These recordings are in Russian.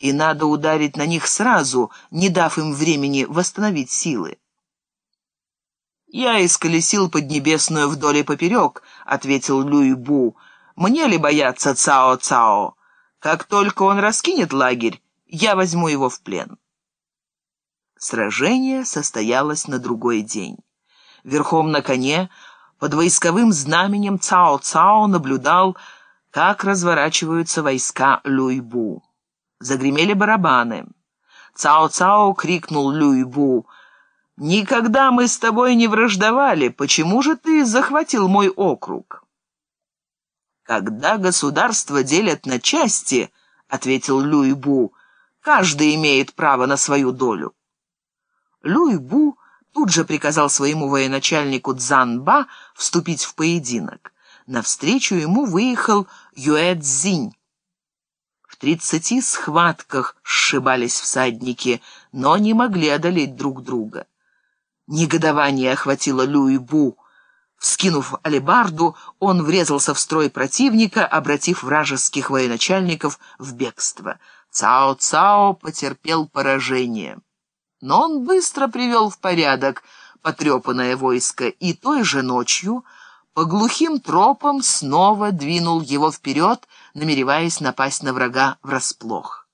и надо ударить на них сразу, не дав им времени восстановить силы. «Я исколесил Поднебесную вдоль и поперек», — ответил Люй Бу. «Мне ли бояться Цао-Цао? Как только он раскинет лагерь, я возьму его в плен». Сражение состоялось на другой день. Верхом на коне, под войсковым знаменем Цао-Цао наблюдал, как разворачиваются войска Люйбу. Загремели барабаны. Цао-Цао крикнул Люйбу — «Никогда мы с тобой не враждовали. Почему же ты захватил мой округ?» «Когда государство делят на части, — ответил Люйбу, — каждый имеет право на свою долю». Люйбу тут же приказал своему военачальнику Цзанба вступить в поединок. Навстречу ему выехал Юэ Цзинь. Тридцати схватках сшибались всадники, но не могли одолеть друг друга. Негодование охватило Люй-Бу. Вскинув алебарду, он врезался в строй противника, обратив вражеских военачальников в бегство. Цао-Цао потерпел поражение. Но он быстро привел в порядок потрепанное войско и той же ночью по глухим тропам снова двинул его вперед, намереваясь напасть на врага врасплох.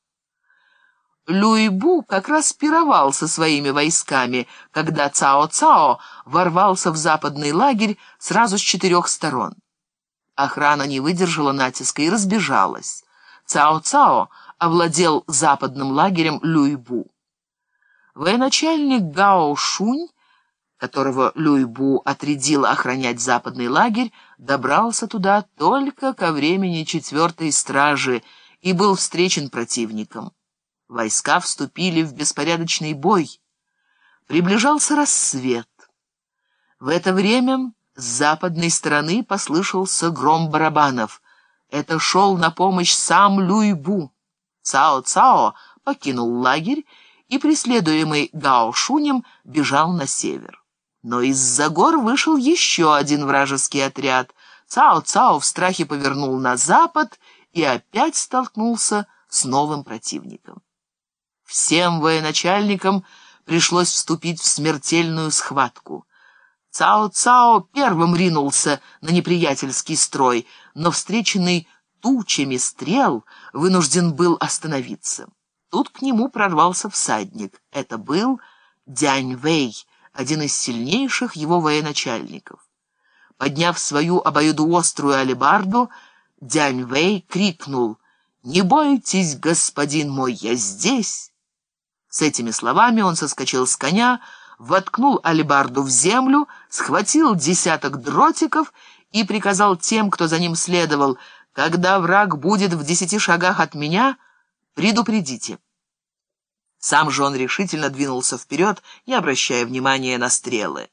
Люйбу как раз пировал со своими войсками, когда Цао-Цао ворвался в западный лагерь сразу с четырех сторон. Охрана не выдержала натиска и разбежалась. Цао-Цао овладел западным лагерем Люйбу. Военачальник Гао Шунь, которого Люйбу отрядил охранять западный лагерь, добрался туда только ко времени четвертой стражи и был встречен противником. Войска вступили в беспорядочный бой. Приближался рассвет. В это время с западной стороны послышался гром барабанов. Это шел на помощь сам Люйбу. Цао-Цао покинул лагерь и, преследуемый Гао Шунем, бежал на север. Но из-за гор вышел еще один вражеский отряд. Цао-Цао в страхе повернул на запад и опять столкнулся с новым противником. Всем военачальникам пришлось вступить в смертельную схватку. Цао-Цао первым ринулся на неприятельский строй, но, встреченный тучами стрел, вынужден был остановиться. Тут к нему прорвался всадник. Это был Дянь Вэй, один из сильнейших его военачальников. Подняв свою обоюдоострую алебарду, Дянь Вэй крикнул «Не бойтесь, господин мой, я здесь!» С этими словами он соскочил с коня, воткнул алебарду в землю, схватил десяток дротиков и приказал тем, кто за ним следовал, «Когда враг будет в десяти шагах от меня, предупредите». Сам же он решительно двинулся вперед, не обращая внимания на стрелы.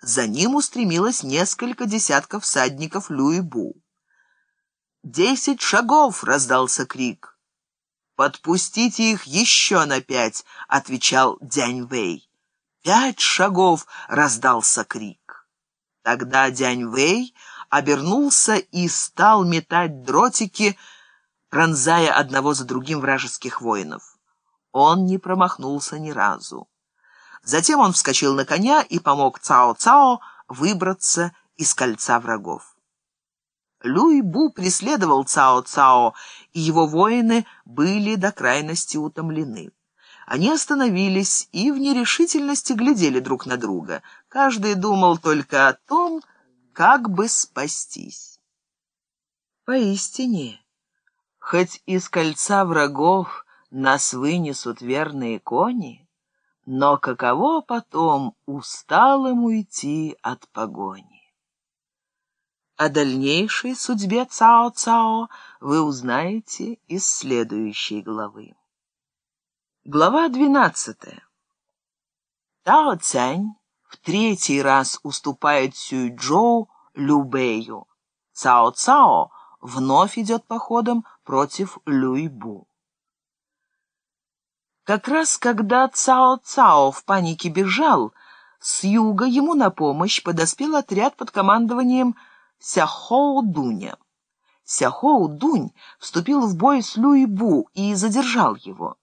За ним устремилось несколько десятков всадников Люи-Бу. «Десять шагов!» — раздался крик. «Подпустите их еще на пять», — отвечал Дянь Вэй. «Пять шагов!» — раздался крик. Тогда Дянь Вэй обернулся и стал метать дротики, пронзая одного за другим вражеских воинов. Он не промахнулся ни разу. Затем он вскочил на коня и помог Цао-Цао выбраться из кольца врагов. Люй-Бу преследовал Цао-Цао, и его воины были до крайности утомлены. Они остановились и в нерешительности глядели друг на друга. Каждый думал только о том, как бы спастись. Поистине, хоть из кольца врагов нас вынесут верные кони, но каково потом усталым уйти от погони? О дальнейшей судьбе Цао-Цао вы узнаете из следующей главы. Глава двенадцатая. Тао Цянь в третий раз уступает Сюйчжоу Любэю. Цао-Цао вновь идет походом против Люйбу. Как раз когда Цао-Цао в панике бежал, с юга ему на помощь подоспел отряд под командованием Сяхоу Дуня. Сяхоу Дунь вступил в бой с Люйбу и задержал его.